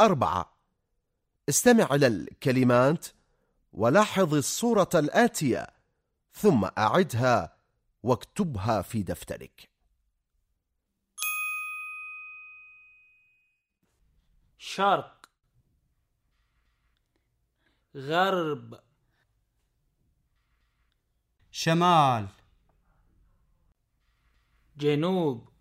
أربعة. استمع إلى الكلمات ولاحظ الصورة الآتية ثم أعدها واكتبها في دفترك. شرق غرب. شمال. جنوب.